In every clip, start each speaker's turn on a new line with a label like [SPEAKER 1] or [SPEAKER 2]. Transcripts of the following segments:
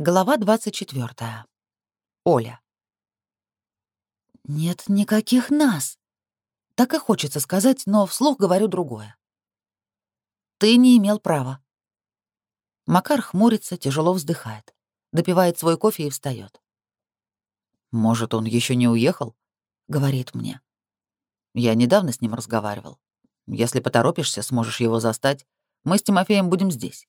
[SPEAKER 1] Глава 24. Оля. «Нет никаких нас!» Так и хочется сказать, но вслух говорю другое. «Ты не имел права». Макар хмурится, тяжело вздыхает, допивает свой кофе и встает. «Может, он еще не уехал?» — говорит мне. «Я недавно с ним разговаривал. Если поторопишься, сможешь его застать. Мы с Тимофеем будем здесь».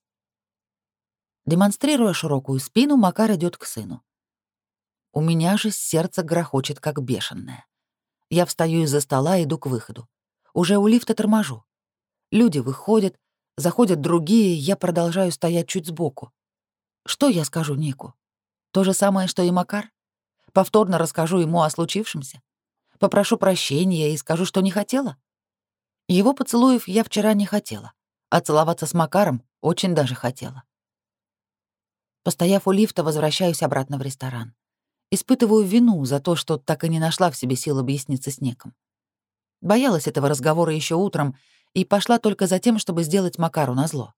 [SPEAKER 1] Демонстрируя широкую спину, Макар идет к сыну. У меня же сердце грохочет, как бешеное. Я встаю из-за стола и иду к выходу. Уже у лифта торможу. Люди выходят, заходят другие, я продолжаю стоять чуть сбоку. Что я скажу Нику? То же самое, что и Макар? Повторно расскажу ему о случившемся? Попрошу прощения и скажу, что не хотела? Его поцелуев я вчера не хотела, а целоваться с Макаром очень даже хотела. Постояв у лифта, возвращаюсь обратно в ресторан. Испытываю вину за то, что так и не нашла в себе сил объясниться с Неком. Боялась этого разговора еще утром и пошла только за тем, чтобы сделать Макару назло.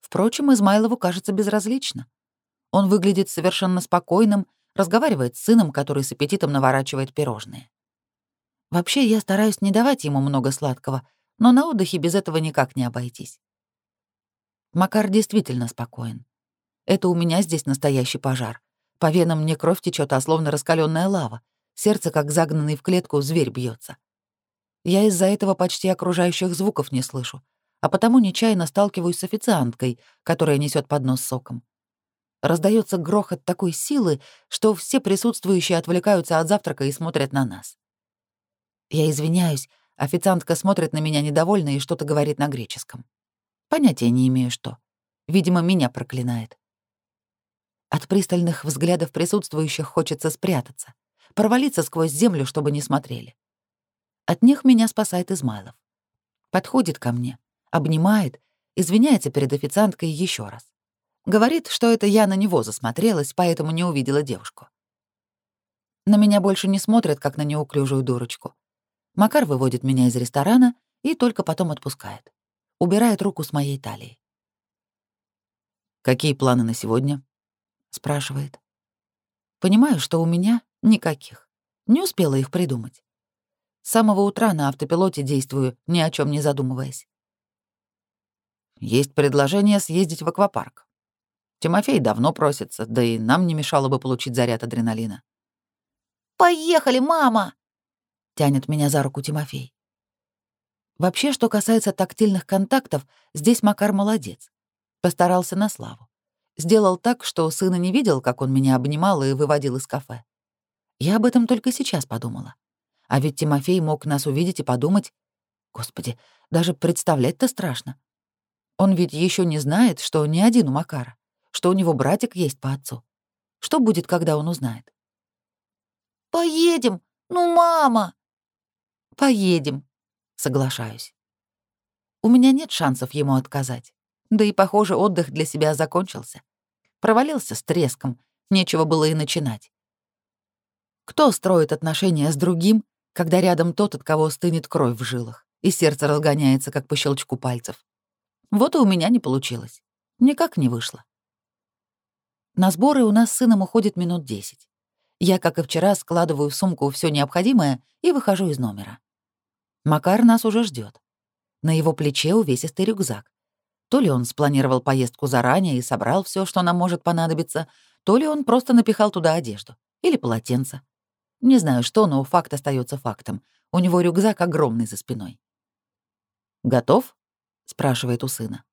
[SPEAKER 1] Впрочем, Измайлову кажется безразлично. Он выглядит совершенно спокойным, разговаривает с сыном, который с аппетитом наворачивает пирожные. Вообще, я стараюсь не давать ему много сладкого, но на отдыхе без этого никак не обойтись. Макар действительно спокоен. Это у меня здесь настоящий пожар. По венам мне кровь течет, а словно раскаленная лава. Сердце, как загнанный в клетку, зверь бьется. Я из-за этого почти окружающих звуков не слышу, а потому нечаянно сталкиваюсь с официанткой, которая несет поднос соком. Раздается грохот такой силы, что все присутствующие отвлекаются от завтрака и смотрят на нас. Я извиняюсь, официантка смотрит на меня недовольно и что-то говорит на греческом. Понятия не имею, что. Видимо, меня проклинает. От пристальных взглядов присутствующих хочется спрятаться, провалиться сквозь землю, чтобы не смотрели. От них меня спасает Измайлов. Подходит ко мне, обнимает, извиняется перед официанткой еще раз. Говорит, что это я на него засмотрелась, поэтому не увидела девушку. На меня больше не смотрят, как на неуклюжую дурочку. Макар выводит меня из ресторана и только потом отпускает. Убирает руку с моей талии. «Какие планы на сегодня?» Спрашивает. Понимаю, что у меня никаких. Не успела их придумать. С самого утра на автопилоте действую, ни о чем не задумываясь. Есть предложение съездить в аквапарк. Тимофей давно просится, да и нам не мешало бы получить заряд адреналина.
[SPEAKER 2] «Поехали, мама!» — тянет меня за руку Тимофей.
[SPEAKER 1] Вообще, что касается тактильных контактов, здесь Макар молодец. Постарался на славу. Сделал так, что сына не видел, как он меня обнимал и выводил из кафе. Я об этом только сейчас подумала. А ведь Тимофей мог нас увидеть и подумать... Господи, даже представлять-то страшно. Он ведь еще не знает, что не один у Макара, что у него братик есть по отцу. Что будет, когда он узнает?
[SPEAKER 2] «Поедем! Ну, мама!»
[SPEAKER 1] «Поедем», — соглашаюсь. У меня нет шансов ему отказать. Да и, похоже, отдых для себя закончился. Провалился с треском, нечего было и начинать. Кто строит отношения с другим, когда рядом тот, от кого стынет кровь в жилах, и сердце разгоняется, как по щелчку пальцев? Вот и у меня не получилось. Никак не вышло. На сборы у нас с сыном уходит минут десять. Я, как и вчера, складываю в сумку все необходимое и выхожу из номера. Макар нас уже ждет. На его плече увесистый рюкзак. То ли он спланировал поездку заранее и собрал все, что нам может понадобиться, то ли он просто напихал туда одежду или полотенце. Не знаю что, но факт остается фактом. У него рюкзак огромный за спиной. «Готов?» — спрашивает у сына.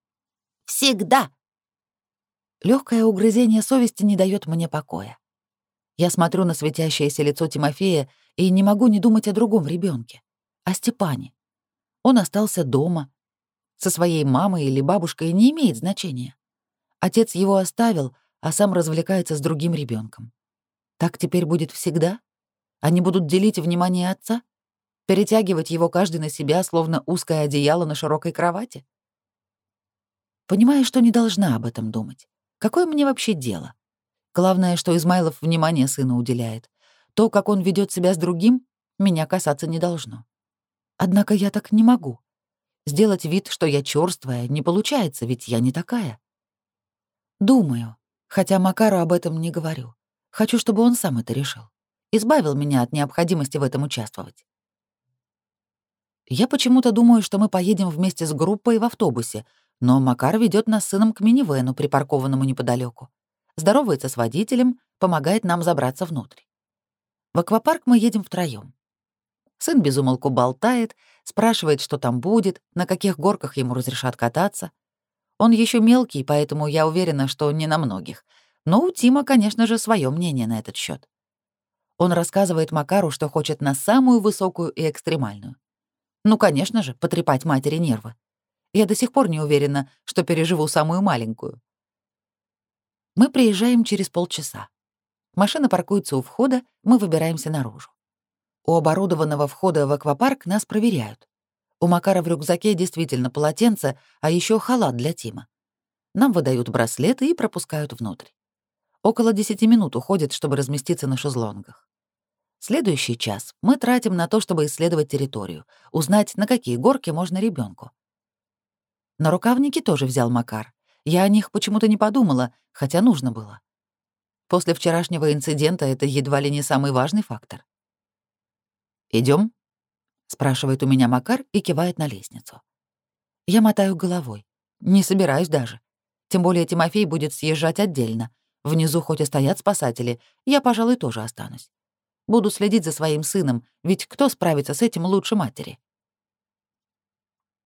[SPEAKER 2] «Всегда!»
[SPEAKER 1] Легкое угрызение совести не дает мне покоя. Я смотрю на светящееся лицо Тимофея и не могу не думать о другом ребенке, о Степане. Он остался дома, со своей мамой или бабушкой не имеет значения. Отец его оставил, а сам развлекается с другим ребенком. Так теперь будет всегда? Они будут делить внимание отца? Перетягивать его каждый на себя, словно узкое одеяло на широкой кровати? Понимаю, что не должна об этом думать. Какое мне вообще дело? Главное, что Измайлов внимание сына уделяет. То, как он ведет себя с другим, меня касаться не должно. Однако я так не могу. Сделать вид, что я чёрствая, не получается, ведь я не такая. Думаю, Хотя Макару об этом не говорю. Хочу, чтобы он сам это решил. Избавил меня от необходимости в этом участвовать. Я почему-то думаю, что мы поедем вместе с группой в автобусе, но Макар ведет нас с сыном к минивену, припаркованному неподалеку. Здоровается с водителем, помогает нам забраться внутрь. В аквапарк мы едем втроем. Сын безумолку болтает, спрашивает, что там будет, на каких горках ему разрешат кататься. Он еще мелкий, поэтому я уверена, что не на многих. Но у Тима, конечно же, свое мнение на этот счет. Он рассказывает Макару, что хочет на самую высокую и экстремальную. Ну, конечно же, потрепать матери нервы. Я до сих пор не уверена, что переживу самую маленькую. Мы приезжаем через полчаса. Машина паркуется у входа, мы выбираемся наружу. У оборудованного входа в аквапарк нас проверяют. У Макара в рюкзаке действительно полотенце, а еще халат для Тима. Нам выдают браслеты и пропускают внутрь. Около 10 минут уходит, чтобы разместиться на шезлонгах. Следующий час мы тратим на то, чтобы исследовать территорию, узнать, на какие горки можно ребенку. На рукавники тоже взял Макар. Я о них почему-то не подумала, хотя нужно было. После вчерашнего инцидента это едва ли не самый важный фактор. Идем? спрашивает у меня Макар и кивает на лестницу. Я мотаю головой. Не собираюсь даже. Тем более Тимофей будет съезжать отдельно. Внизу хоть и стоят спасатели, я, пожалуй, тоже останусь. Буду следить за своим сыном, ведь кто справится с этим лучше матери?